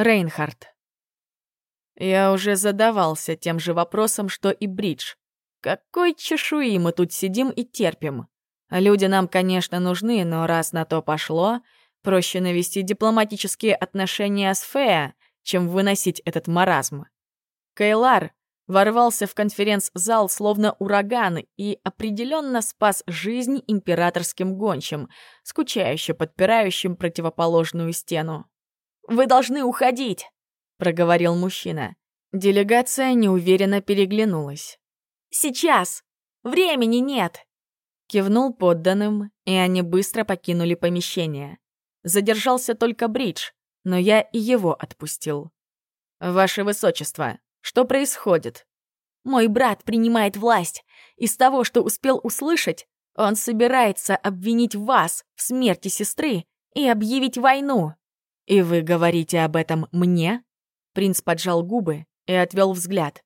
Рейнхард. Я уже задавался тем же вопросом, что и Бридж. Какой чешуи мы тут сидим и терпим? Люди нам, конечно, нужны, но раз на то пошло, проще навести дипломатические отношения с Фея, чем выносить этот маразм. Кайлар ворвался в конференц-зал словно ураган и определенно спас жизнь императорским гончим, скучающе подпирающим противоположную стену. «Вы должны уходить!» — проговорил мужчина. Делегация неуверенно переглянулась. «Сейчас! Времени нет!» Кивнул подданным, и они быстро покинули помещение. Задержался только Бридж, но я и его отпустил. «Ваше Высочество, что происходит?» «Мой брат принимает власть. Из того, что успел услышать, он собирается обвинить вас в смерти сестры и объявить войну». «И вы говорите об этом мне?» Принц поджал губы и отвел взгляд.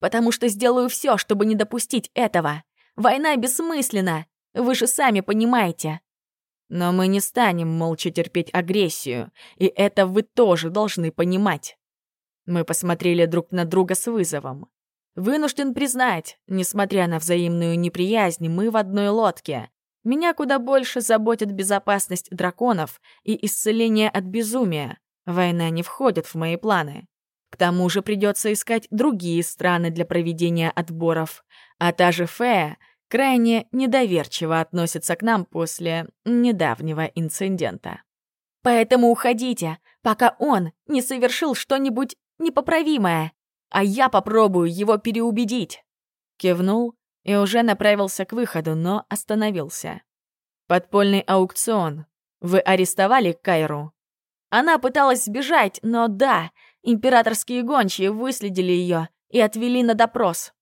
«Потому что сделаю все, чтобы не допустить этого. Война бессмысленна, вы же сами понимаете». «Но мы не станем молча терпеть агрессию, и это вы тоже должны понимать». Мы посмотрели друг на друга с вызовом. Вынужден признать, несмотря на взаимную неприязнь, мы в одной лодке. Меня куда больше заботит безопасность драконов и исцеление от безумия. Война не входит в мои планы. К тому же придется искать другие страны для проведения отборов. А та же Фея крайне недоверчиво относится к нам после недавнего инцидента. Поэтому уходите, пока он не совершил что-нибудь непоправимое, а я попробую его переубедить. Кивнул и уже направился к выходу, но остановился. «Подпольный аукцион. Вы арестовали Кайру?» Она пыталась сбежать, но да, императорские гончие выследили ее и отвели на допрос.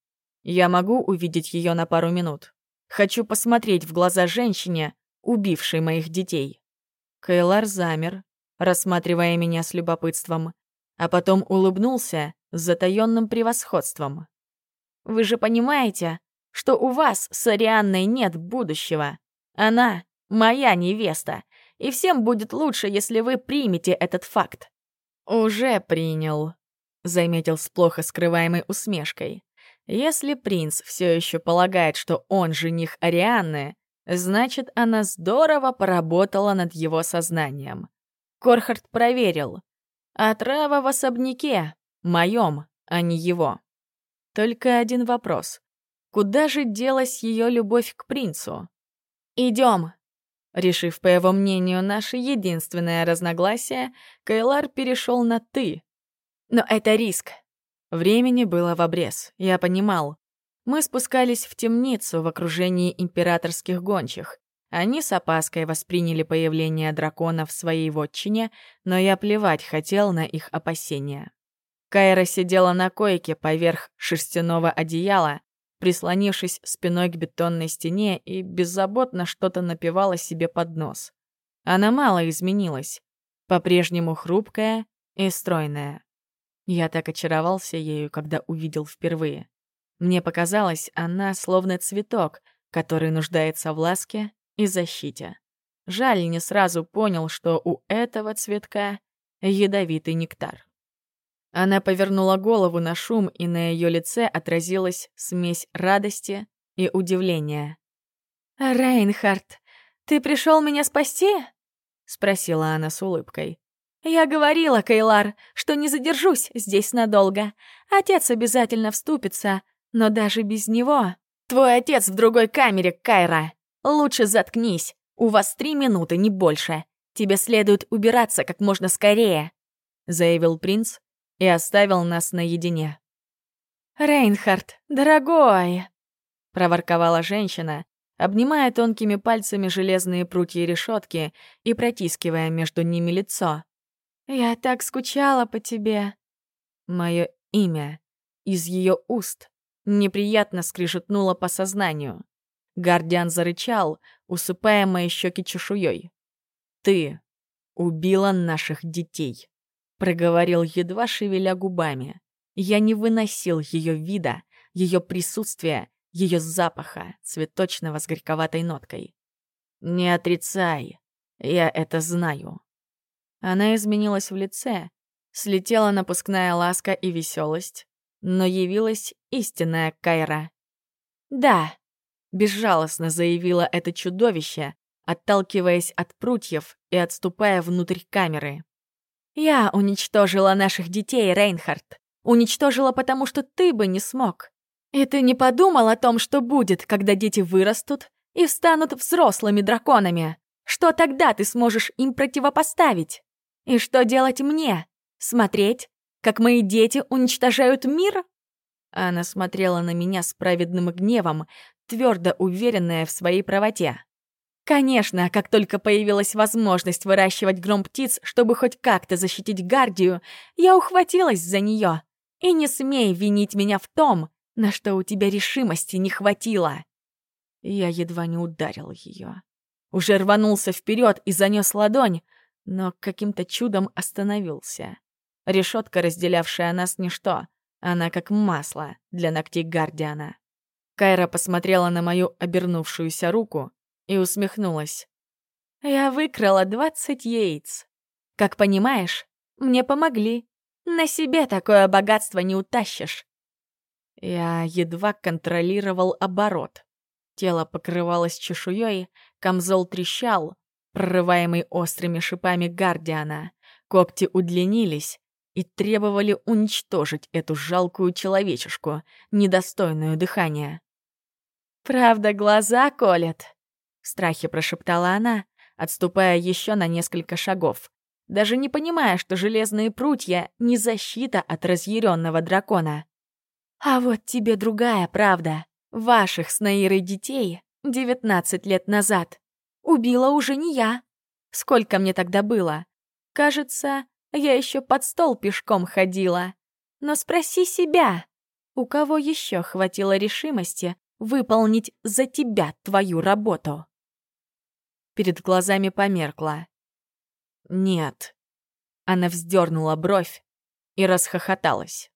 Я могу увидеть ее на пару минут. Хочу посмотреть в глаза женщине, убившей моих детей. Кайлар замер, рассматривая меня с любопытством, а потом улыбнулся с затаённым превосходством. «Вы же понимаете, что у вас с Арианной нет будущего. Она — моя невеста, и всем будет лучше, если вы примете этот факт». «Уже принял», — заметил с плохо скрываемой усмешкой. «Если принц все еще полагает, что он жених Арианны, значит, она здорово поработала над его сознанием». Корхард проверил. «Отрава в особняке, моем, а не его». Только один вопрос. Куда же делась ее любовь к принцу? Идем. Решив, по его мнению, наше единственное разногласие, Кайлар перешел на «ты». Но это риск. Времени было в обрез, я понимал. Мы спускались в темницу в окружении императорских гончих. Они с опаской восприняли появление дракона в своей вотчине, но я плевать хотел на их опасения. Кайра сидела на койке поверх шерстяного одеяла, прислонившись спиной к бетонной стене и беззаботно что-то напевала себе под нос. Она мало изменилась, по-прежнему хрупкая и стройная. Я так очаровался ею, когда увидел впервые. Мне показалось, она словно цветок, который нуждается в ласке и защите. Жаль, не сразу понял, что у этого цветка ядовитый нектар. Она повернула голову на шум, и на ее лице отразилась смесь радости и удивления. «Рейнхард, ты пришел меня спасти?» — спросила она с улыбкой. «Я говорила, Кейлар, что не задержусь здесь надолго. Отец обязательно вступится, но даже без него...» «Твой отец в другой камере, Кайра! Лучше заткнись, у вас три минуты, не больше. Тебе следует убираться как можно скорее», — заявил принц, и оставил нас наедине. «Рейнхард, дорогой!» — проворковала женщина, обнимая тонкими пальцами железные прутья решетки и протискивая между ними лицо. «Я так скучала по тебе!» Мое имя из ее уст неприятно скрижетнуло по сознанию. Гардиан зарычал, усыпая мои щеки чешуей. «Ты убила наших детей!» Проговорил едва шевеля губами. Я не выносил ее вида, ее присутствия, ее запаха, цветочного с горьковатой ноткой. «Не отрицай, я это знаю». Она изменилась в лице, Слетела напускная ласка и веселость, но явилась истинная Кайра. «Да», — безжалостно заявила это чудовище, отталкиваясь от прутьев и отступая внутрь камеры. «Я уничтожила наших детей, Рейнхард. Уничтожила, потому что ты бы не смог. И ты не подумал о том, что будет, когда дети вырастут и станут взрослыми драконами. Что тогда ты сможешь им противопоставить? И что делать мне? Смотреть, как мои дети уничтожают мир? Она смотрела на меня с праведным гневом, твердо уверенная в своей правоте. Конечно, как только появилась возможность выращивать гром птиц, чтобы хоть как-то защитить Гардию, я ухватилась за нее. И не смей винить меня в том, на что у тебя решимости не хватило. Я едва не ударил ее. Уже рванулся вперед и занес ладонь, но каким-то чудом остановился. Решетка, разделявшая нас, ничто. Она как масло для ногтей Гардиана. Кайра посмотрела на мою обернувшуюся руку и усмехнулась. «Я выкрала двадцать яиц. Как понимаешь, мне помогли. На себе такое богатство не утащишь». Я едва контролировал оборот. Тело покрывалось чешуей, камзол трещал, прорываемый острыми шипами Гардиана. Когти удлинились и требовали уничтожить эту жалкую человечешку, недостойную дыхания. «Правда, глаза колят?» — в страхе прошептала она, отступая еще на несколько шагов, даже не понимая, что железные прутья — не защита от разъяренного дракона. «А вот тебе другая правда. Ваших с Наирой детей 19 лет назад убила уже не я. Сколько мне тогда было? Кажется, я еще под стол пешком ходила. Но спроси себя, у кого еще хватило решимости выполнить за тебя твою работу? Перед глазами померкла. Нет. Она вздернула бровь и расхохоталась.